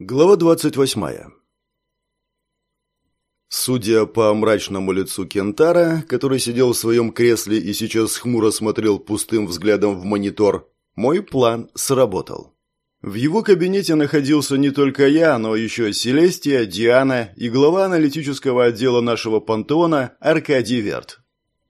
Глава 28. Судя по мрачному лицу Кентара, который сидел в своем кресле и сейчас хмуро смотрел пустым взглядом в монитор, мой план сработал. В его кабинете находился не только я, но еще Селестия, Диана и глава аналитического отдела нашего пантеона Аркадий Верт.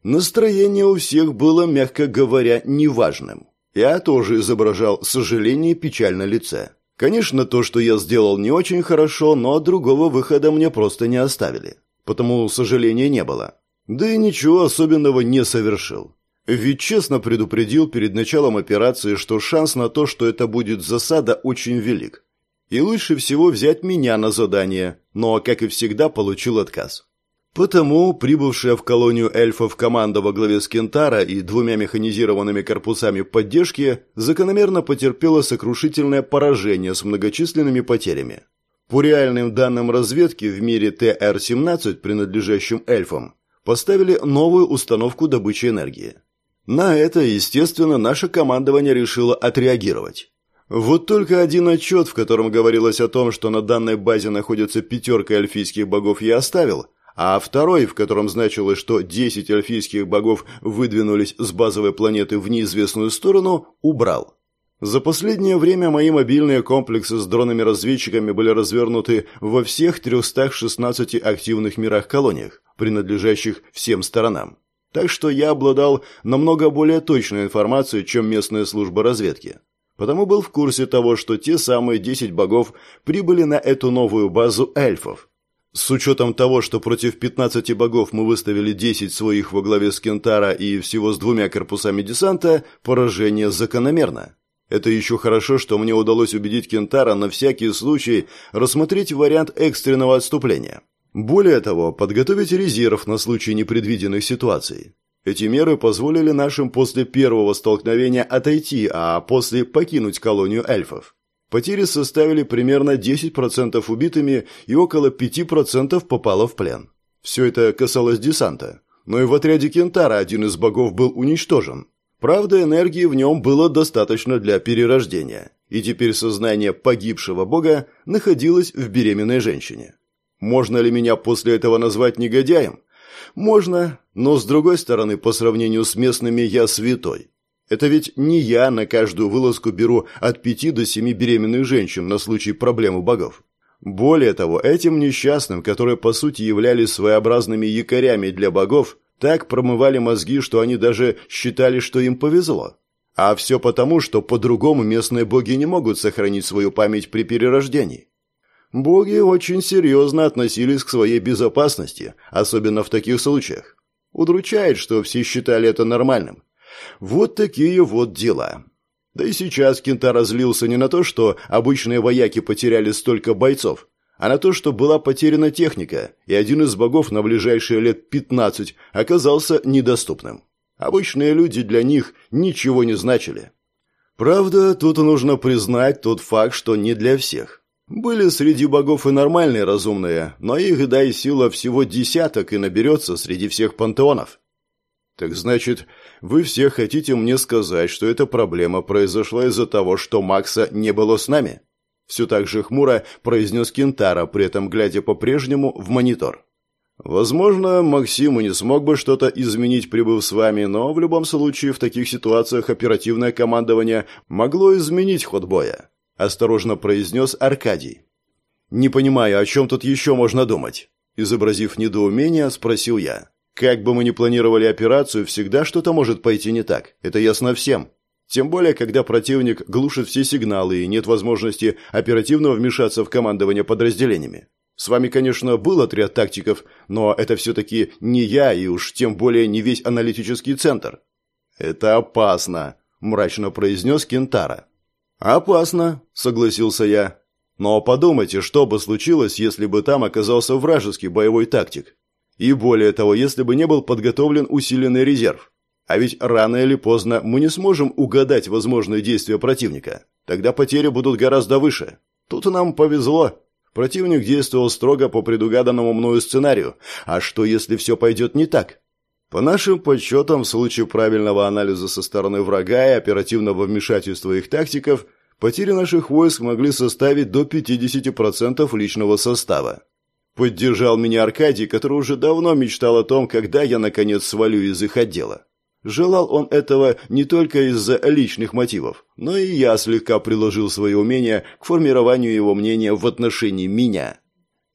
Настроение у всех было, мягко говоря, неважным. Я тоже изображал сожаление печаль на лице. Конечно, то, что я сделал, не очень хорошо, но другого выхода мне просто не оставили. Потому сожаления не было. Да и ничего особенного не совершил. Ведь честно предупредил перед началом операции, что шанс на то, что это будет засада, очень велик. И лучше всего взять меня на задание, но, как и всегда, получил отказ. Потому прибывшая в колонию эльфов команда во главе с Кентара и двумя механизированными корпусами поддержки закономерно потерпела сокрушительное поражение с многочисленными потерями. По реальным данным разведки в мире ТР-17, принадлежащим эльфам, поставили новую установку добычи энергии. На это, естественно, наше командование решило отреагировать. Вот только один отчет, в котором говорилось о том, что на данной базе находится пятерка эльфийских богов, я оставил – а второй, в котором значилось, что 10 эльфийских богов выдвинулись с базовой планеты в неизвестную сторону, убрал. За последнее время мои мобильные комплексы с дронами-разведчиками были развернуты во всех 316 активных мирах-колониях, принадлежащих всем сторонам. Так что я обладал намного более точной информацией, чем местная служба разведки. Потому был в курсе того, что те самые 10 богов прибыли на эту новую базу эльфов, с учетом того, что против 15 богов мы выставили 10 своих во главе с Кентара и всего с двумя корпусами десанта, поражение закономерно. Это еще хорошо, что мне удалось убедить Кентара на всякий случай рассмотреть вариант экстренного отступления. Более того, подготовить резерв на случай непредвиденных ситуаций. Эти меры позволили нашим после первого столкновения отойти, а после покинуть колонию эльфов. Потери составили примерно 10% убитыми и около 5% попало в плен. Все это касалось десанта. Но и в отряде Кентара один из богов был уничтожен. Правда, энергии в нем было достаточно для перерождения, и теперь сознание погибшего бога находилось в беременной женщине. Можно ли меня после этого назвать негодяем? Можно, но с другой стороны, по сравнению с местными я святой. Это ведь не я на каждую вылазку беру от пяти до семи беременных женщин на случай проблемы богов. Более того, этим несчастным, которые по сути являлись своеобразными якорями для богов, так промывали мозги, что они даже считали, что им повезло. А все потому, что по-другому местные боги не могут сохранить свою память при перерождении. Боги очень серьезно относились к своей безопасности, особенно в таких случаях. Удручает, что все считали это нормальным. Вот такие вот дела. Да и сейчас Кента разлился не на то, что обычные вояки потеряли столько бойцов, а на то, что была потеряна техника, и один из богов на ближайшие лет 15 оказался недоступным. Обычные люди для них ничего не значили. Правда, тут нужно признать тот факт, что не для всех. Были среди богов и нормальные разумные, но их, да и сила всего десяток и наберется среди всех пантеонов. Так значит, вы все хотите мне сказать, что эта проблема произошла из-за того, что Макса не было с нами? Все так же хмуро произнес Кентара, при этом глядя по-прежнему в монитор. Возможно, Максим и не смог бы что-то изменить, прибыв с вами, но в любом случае в таких ситуациях оперативное командование могло изменить ход боя, осторожно произнес Аркадий. Не понимаю, о чем тут еще можно думать, изобразив недоумение, спросил я. Как бы мы ни планировали операцию, всегда что-то может пойти не так. Это ясно всем. Тем более, когда противник глушит все сигналы и нет возможности оперативно вмешаться в командование подразделениями. С вами, конечно, был отряд тактиков, но это все-таки не я и уж тем более не весь аналитический центр. «Это опасно», – мрачно произнес Кентара. «Опасно», – согласился я. «Но подумайте, что бы случилось, если бы там оказался вражеский боевой тактик. И более того, если бы не был подготовлен усиленный резерв. А ведь рано или поздно мы не сможем угадать возможные действия противника. Тогда потери будут гораздо выше. Тут нам повезло. Противник действовал строго по предугаданному мною сценарию. А что, если все пойдет не так? По нашим подсчетам, в случае правильного анализа со стороны врага и оперативного вмешательства их тактиков, потери наших войск могли составить до 50% личного состава. Поддержал меня Аркадий, который уже давно мечтал о том, когда я, наконец, свалю из их отдела. Желал он этого не только из-за личных мотивов, но и я слегка приложил свои умения к формированию его мнения в отношении меня.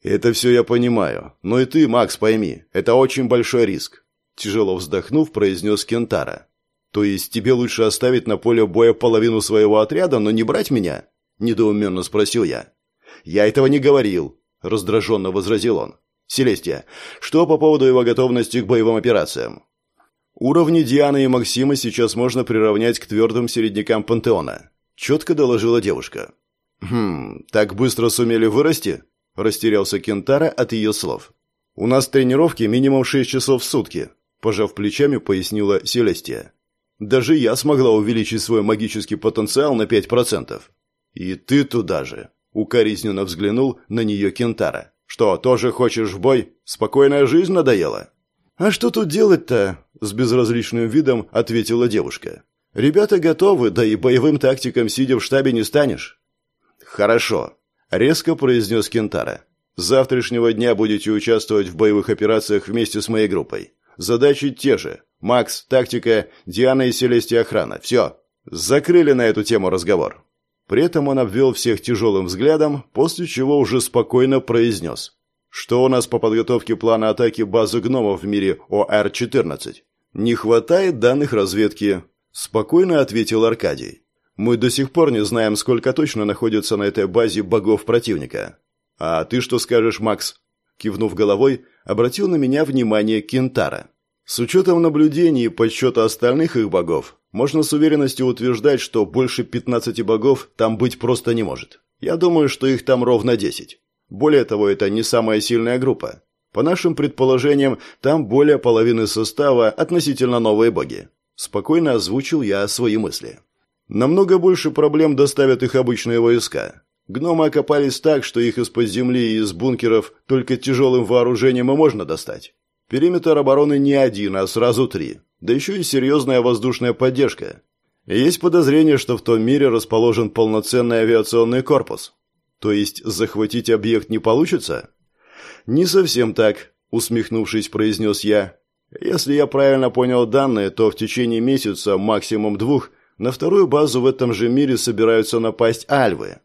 «Это все я понимаю, но и ты, Макс, пойми, это очень большой риск», тяжело вздохнув, произнес Кентара. «То есть тебе лучше оставить на поле боя половину своего отряда, но не брать меня?» недоуменно спросил я. «Я этого не говорил», раздраженно возразил он. «Селестия, что по поводу его готовности к боевым операциям?» Уровни Дианы и Максима сейчас можно приравнять к твердым середнякам пантеона. Четко доложила девушка. «Хм, так быстро сумели вырасти?» Растерялся Кентара от ее слов. «У нас тренировки минимум шесть часов в сутки», пожав плечами, пояснила Селестия. «Даже я смогла увеличить свой магический потенциал на пять процентов». «И ты туда же», укоризненно взглянул на нее Кентара. «Что, тоже хочешь в бой? Спокойная жизнь надоела?» «А что тут делать-то?» – с безразличным видом ответила девушка. «Ребята готовы, да и боевым тактикам сидя в штабе не станешь». «Хорошо», – резко произнес Кентара. «С завтрашнего дня будете участвовать в боевых операциях вместе с моей группой. Задачи те же. Макс, тактика, Диана и Селестия охрана. Все. Закрыли на эту тему разговор». При этом он обвел всех тяжелым взглядом, после чего уже спокойно произнес. Что у нас по подготовке плана атаки базы гномов в мире ОР-14? Не хватает данных разведки, спокойно ответил Аркадий. Мы до сих пор не знаем, сколько точно находится на этой базе богов противника. А ты что скажешь, Макс? Кивнув головой, обратил на меня внимание Кентара. С учетом наблюдений и подсчета остальных их богов, можно с уверенностью утверждать, что больше 15 богов там быть просто не может. Я думаю, что их там ровно 10. Более того, это не самая сильная группа. По нашим предположениям, там более половины состава относительно новые боги. Спокойно озвучил я свои мысли. Намного больше проблем доставят их обычные войска. Гномы окопались так, что их из-под земли и из бункеров только тяжелым вооружением и можно достать. Периметр обороны не один, а сразу три. Да еще и серьезная воздушная поддержка. есть подозрение, что в том мире расположен полноценный авиационный корпус. То есть захватить объект не получится? Не совсем так, усмехнувшись, произнес я. Если я правильно понял данные, то в течение месяца, максимум двух, на вторую базу в этом же мире собираются напасть альвы.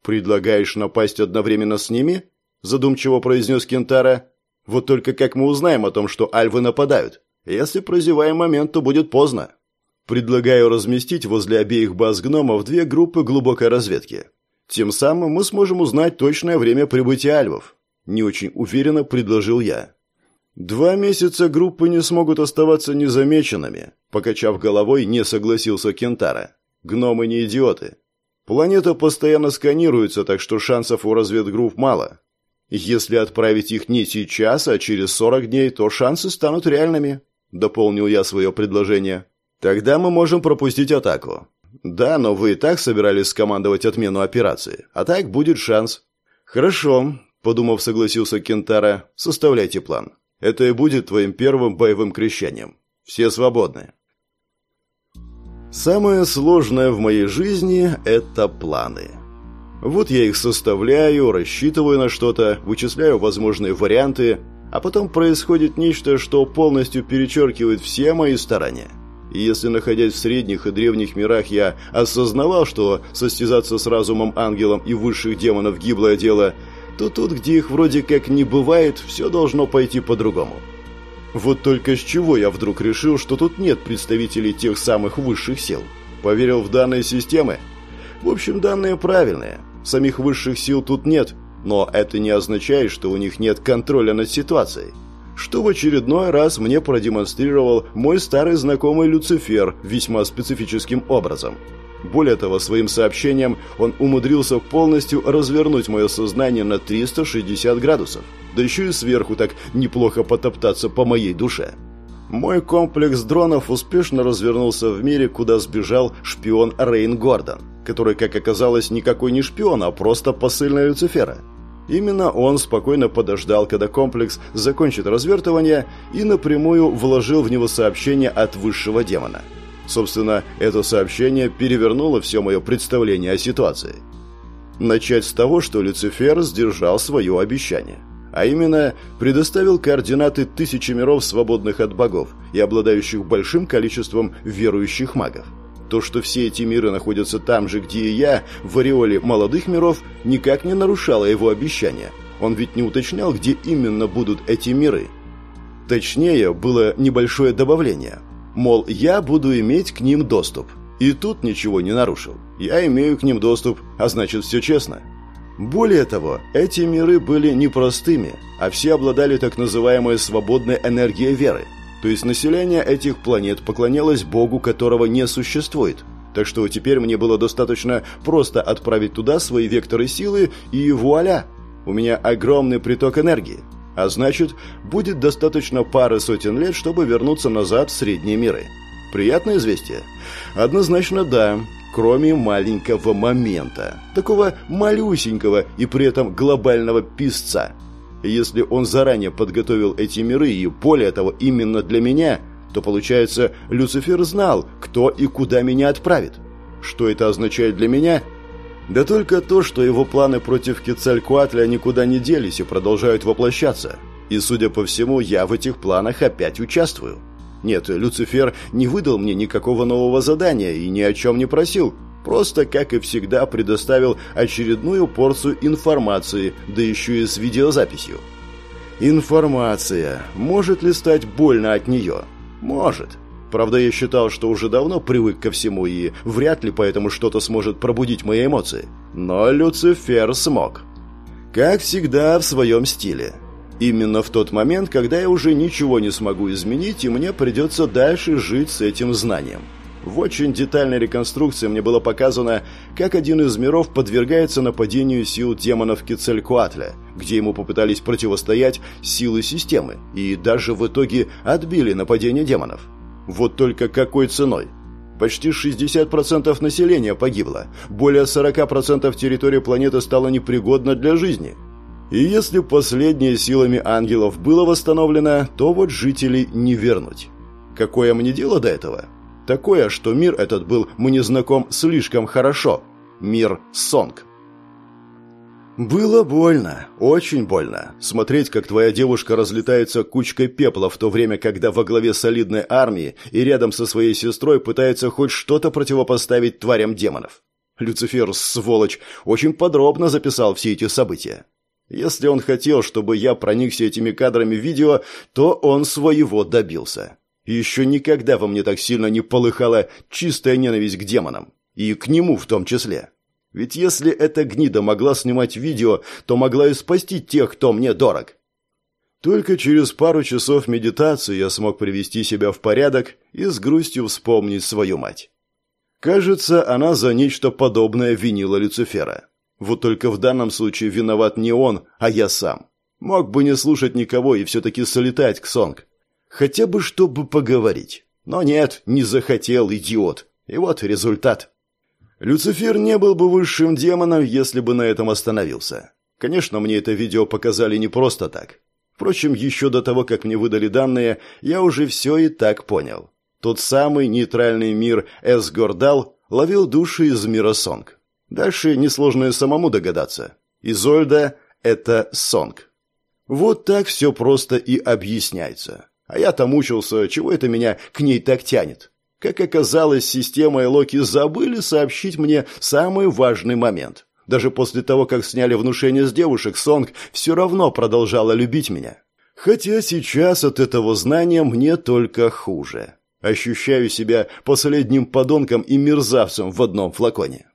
Предлагаешь напасть одновременно с ними? Задумчиво произнес Кентара. Вот только как мы узнаем о том, что альвы нападают? Если прозеваем момент, то будет поздно. Предлагаю разместить возле обеих баз гномов две группы глубокой разведки. Тем самым мы сможем узнать точное время прибытия альвов. Не очень уверенно предложил я. Два месяца группы не смогут оставаться незамеченными, покачав головой, не согласился Кентара. Гномы не идиоты. Планета постоянно сканируется, так что шансов у разведгрупп мало. Если отправить их не сейчас, а через 40 дней, то шансы станут реальными, дополнил я свое предложение. Тогда мы можем пропустить атаку. «Да, но вы и так собирались скомандовать отмену операции. А так будет шанс». «Хорошо», — подумав, согласился Кентара. «Составляйте план. Это и будет твоим первым боевым крещением. Все свободны». Самое сложное в моей жизни – это планы. Вот я их составляю, рассчитываю на что-то, вычисляю возможные варианты, а потом происходит нечто, что полностью перечеркивает все мои старания – и если, находясь в средних и древних мирах, я осознавал, что состязаться с разумом ангелом и высших демонов гиблое дело, то тут, где их вроде как не бывает, все должно пойти по-другому. Вот только с чего я вдруг решил, что тут нет представителей тех самых высших сил? Поверил в данные системы? В общем, данные правильные. Самих высших сил тут нет, но это не означает, что у них нет контроля над ситуацией что в очередной раз мне продемонстрировал мой старый знакомый Люцифер весьма специфическим образом. Более того, своим сообщением он умудрился полностью развернуть мое сознание на 360 градусов, да еще и сверху так неплохо потоптаться по моей душе. Мой комплекс дронов успешно развернулся в мире, куда сбежал шпион Рейн Гордон, который, как оказалось, никакой не шпион, а просто посыльный Люцифера. Именно он спокойно подождал, когда комплекс закончит развертывание и напрямую вложил в него сообщение от высшего демона. Собственно, это сообщение перевернуло все мое представление о ситуации. Начать с того, что Люцифер сдержал свое обещание. А именно, предоставил координаты тысячи миров, свободных от богов и обладающих большим количеством верующих магов. То, что все эти миры находятся там же, где и я, в ореоле молодых миров, никак не нарушало его обещания. Он ведь не уточнял, где именно будут эти миры. Точнее, было небольшое добавление. Мол, я буду иметь к ним доступ. И тут ничего не нарушил. Я имею к ним доступ, а значит все честно. Более того, эти миры были не простыми, а все обладали так называемой свободной энергией веры. То есть население этих планет поклонялось Богу, которого не существует. Так что теперь мне было достаточно просто отправить туда свои векторы силы и вуаля! У меня огромный приток энергии. А значит, будет достаточно пары сотен лет, чтобы вернуться назад в средние миры. Приятное известие? Однозначно да, кроме маленького момента. Такого малюсенького и при этом глобального писца. Если он заранее подготовил эти миры и, более того, именно для меня, то, получается, Люцифер знал, кто и куда меня отправит. Что это означает для меня? Да только то, что его планы против Кецалькуатля никуда не делись и продолжают воплощаться. И, судя по всему, я в этих планах опять участвую. Нет, Люцифер не выдал мне никакого нового задания и ни о чем не просил. Просто, как и всегда, предоставил очередную порцию информации, да еще и с видеозаписью. Информация. Может ли стать больно от нее? Может. Правда, я считал, что уже давно привык ко всему и вряд ли поэтому что-то сможет пробудить мои эмоции. Но Люцифер смог. Как всегда, в своем стиле. Именно в тот момент, когда я уже ничего не смогу изменить, и мне придется дальше жить с этим знанием. В очень детальной реконструкции мне было показано, как один из миров подвергается нападению сил демонов Кецалькуатля, где ему попытались противостоять силы системы, и даже в итоге отбили нападение демонов. Вот только какой ценой? Почти 60% населения погибло, более 40% территории планеты стало непригодно для жизни – и если последнее силами ангелов было восстановлено, то вот жителей не вернуть. Какое мне дело до этого? Такое, что мир этот был мне знаком слишком хорошо. Мир Сонг. Было больно, очень больно. Смотреть, как твоя девушка разлетается кучкой пепла в то время, когда во главе солидной армии и рядом со своей сестрой пытается хоть что-то противопоставить тварям демонов. Люцифер, сволочь, очень подробно записал все эти события. Если он хотел, чтобы я проникся этими кадрами видео, то он своего добился. Еще никогда во мне так сильно не полыхала чистая ненависть к демонам. И к нему в том числе. Ведь если эта гнида могла снимать видео, то могла и спасти тех, кто мне дорог. Только через пару часов медитации я смог привести себя в порядок и с грустью вспомнить свою мать. Кажется, она за нечто подобное винила Люцифера. Вот только в данном случае виноват не он, а я сам. Мог бы не слушать никого и все-таки солетать к Сонг. Хотя бы чтобы поговорить. Но нет, не захотел, идиот. И вот результат. Люцифер не был бы высшим демоном, если бы на этом остановился. Конечно, мне это видео показали не просто так. Впрочем, еще до того, как мне выдали данные, я уже все и так понял. Тот самый нейтральный мир Эсгордал ловил души из мира Сонг. Дальше несложно и самому догадаться. Изольда – это Сонг. Вот так все просто и объясняется. А я-то мучился, чего это меня к ней так тянет. Как оказалось, система и Локи забыли сообщить мне самый важный момент. Даже после того, как сняли внушение с девушек, Сонг все равно продолжала любить меня. Хотя сейчас от этого знания мне только хуже. Ощущаю себя последним подонком и мерзавцем в одном флаконе.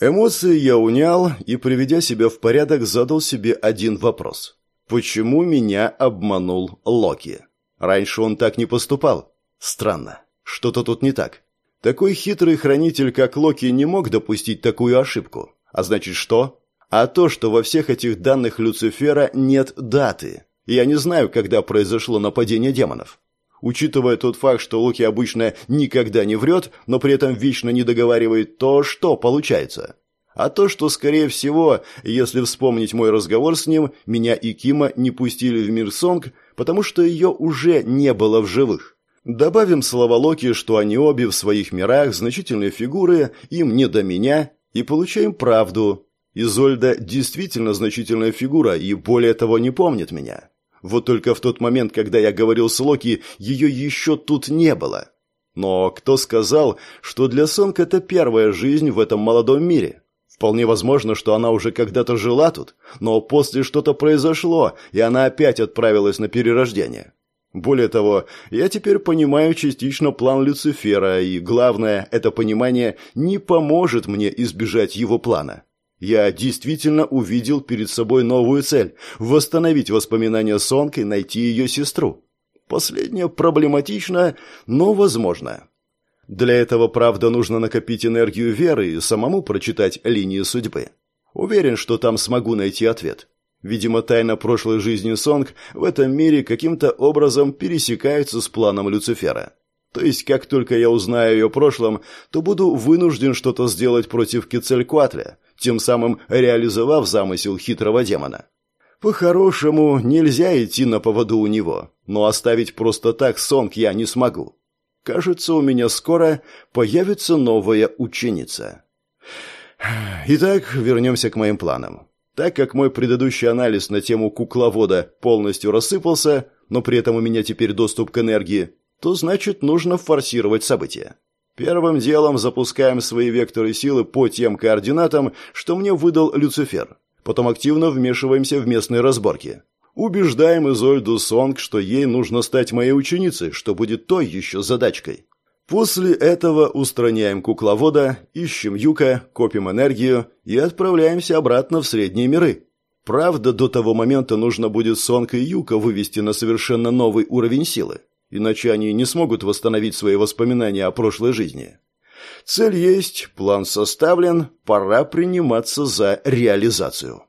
Эмоции я унял и, приведя себя в порядок, задал себе один вопрос. Почему меня обманул Локи? Раньше он так не поступал. Странно. Что-то тут не так. Такой хитрый хранитель, как Локи, не мог допустить такую ошибку. А значит что? А то, что во всех этих данных Люцифера нет даты. Я не знаю, когда произошло нападение демонов. Учитывая тот факт, что Луки обычно никогда не врет, но при этом вечно не договаривает, то что получается? А то, что, скорее всего, если вспомнить мой разговор с ним, меня и Кима не пустили в мир Сонг, потому что ее уже не было в живых. Добавим слова Локи, что они обе в своих мирах значительные фигуры, им не до меня, и получаем правду. Изольда действительно значительная фигура и более того не помнит меня. Вот только в тот момент, когда я говорил с Локи, ее еще тут не было. Но кто сказал, что для Сонг это первая жизнь в этом молодом мире? Вполне возможно, что она уже когда-то жила тут, но после что-то произошло, и она опять отправилась на перерождение. Более того, я теперь понимаю частично план Люцифера, и главное, это понимание не поможет мне избежать его плана. Я действительно увидел перед собой новую цель – восстановить воспоминания Сонг и найти ее сестру. Последнее проблематично, но возможно. Для этого, правда, нужно накопить энергию веры и самому прочитать линии судьбы. Уверен, что там смогу найти ответ. Видимо, тайна прошлой жизни Сонг в этом мире каким-то образом пересекается с планом Люцифера. То есть, как только я узнаю ее прошлом, то буду вынужден что-то сделать против Кецелькуатля, тем самым реализовав замысел хитрого демона. По-хорошему, нельзя идти на поводу у него, но оставить просто так Сонг я не смогу. Кажется, у меня скоро появится новая ученица. Итак, вернемся к моим планам. Так как мой предыдущий анализ на тему кукловода полностью рассыпался, но при этом у меня теперь доступ к энергии, то значит нужно форсировать события. Первым делом запускаем свои векторы силы по тем координатам, что мне выдал Люцифер. Потом активно вмешиваемся в местные разборки. Убеждаем Изольду Сонг, что ей нужно стать моей ученицей, что будет той еще задачкой. После этого устраняем кукловода, ищем Юка, копим энергию и отправляемся обратно в средние миры. Правда, до того момента нужно будет Сонг и Юка вывести на совершенно новый уровень силы иначе они не смогут восстановить свои воспоминания о прошлой жизни. Цель есть, план составлен, пора приниматься за реализацию.